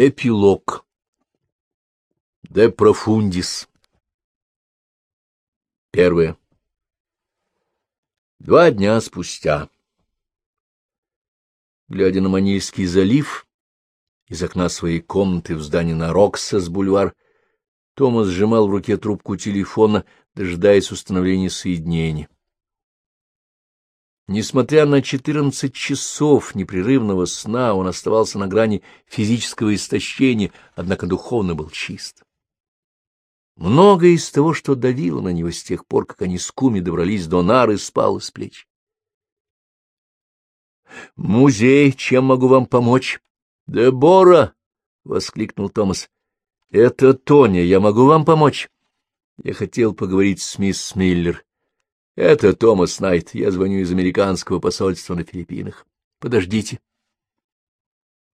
Эпилог. Де профундис. Первое. Два дня спустя. Глядя на Манильский залив, из окна своей комнаты в здании на Роксас бульвар, Томас сжимал в руке трубку телефона, дожидаясь установления соединения. Несмотря на четырнадцать часов непрерывного сна, он оставался на грани физического истощения, однако духовно был чист. Многое из того, что давило на него с тех пор, как они с Куми добрались до нары, спало с плеч. — Музей, чем могу вам помочь? — Дебора! — воскликнул Томас. — Это Тоня, я могу вам помочь? Я хотел поговорить с мисс Миллер. Это Томас Найт. Я звоню из американского посольства на Филиппинах. Подождите.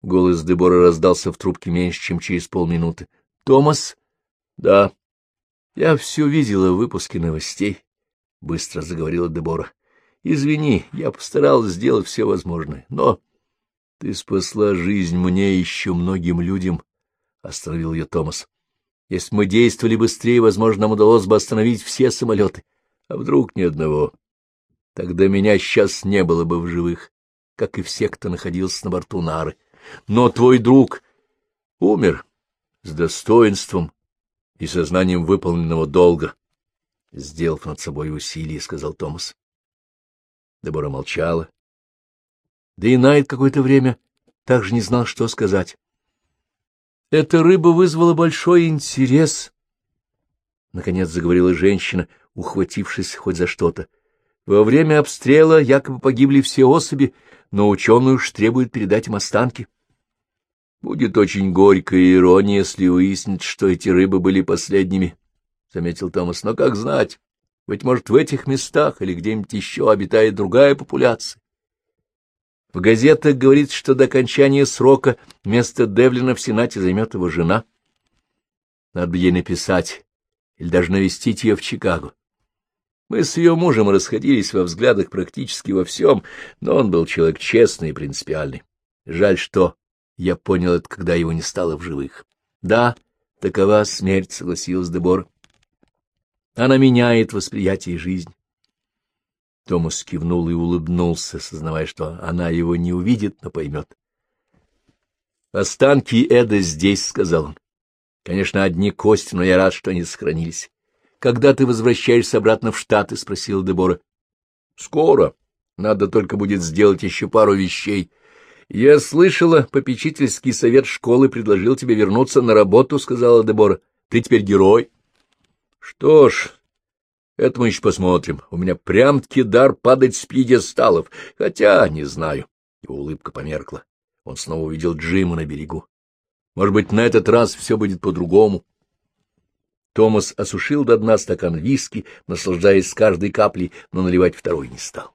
Голос Дебора раздался в трубке меньше, чем через полминуты. — Томас? — Да. — Я все видела в выпуске новостей, — быстро заговорила Дебора. — Извини, я постаралась сделать все возможное, но... — Ты спасла жизнь мне и еще многим людям, — остановил ее Томас. — Если мы действовали быстрее, возможно, нам удалось бы остановить все самолеты. А вдруг ни одного? Тогда меня сейчас не было бы в живых, как и все, кто находился на борту Нары. Но твой друг умер с достоинством и сознанием выполненного долга. Сделав над собой усилие, сказал Томас. Дебора молчала. Да и Найт какое-то время также не знал, что сказать. Эта рыба вызвала большой интерес. Наконец заговорила женщина, ухватившись хоть за что-то. Во время обстрела якобы погибли все особи, но ученые уж требуют передать им останки. Будет очень горькая ирония, если выяснить, что эти рыбы были последними, — заметил Томас. Но как знать? Быть может, в этих местах или где-нибудь еще обитает другая популяция. В газетах говорится, что до окончания срока место Девлина в Сенате займет его жена. Надо ей написать или даже навестить ее в Чикаго. Мы с ее мужем расходились во взглядах практически во всем, но он был человек честный и принципиальный. Жаль, что я понял это, когда его не стало в живых. Да, такова смерть, согласилась Дебора. Она меняет восприятие жизни. Томас кивнул и улыбнулся, сознавая, что она его не увидит, но поймет. «Останки Эда здесь», — сказал он. «Конечно, одни кости, но я рад, что они сохранились. Когда ты возвращаешься обратно в Штаты? — спросила Дебора. — Скоро. Надо только будет сделать еще пару вещей. Я слышала, попечительский совет школы предложил тебе вернуться на работу, — сказала Дебора. — Ты теперь герой. — Что ж, это мы еще посмотрим. У меня прям-таки дар падать с пьедесталов, хотя не знаю. Его улыбка померкла. Он снова увидел Джима на берегу. Может быть, на этот раз все будет по-другому. Томас осушил до дна стакан виски, наслаждаясь каждой каплей, но наливать второй не стал.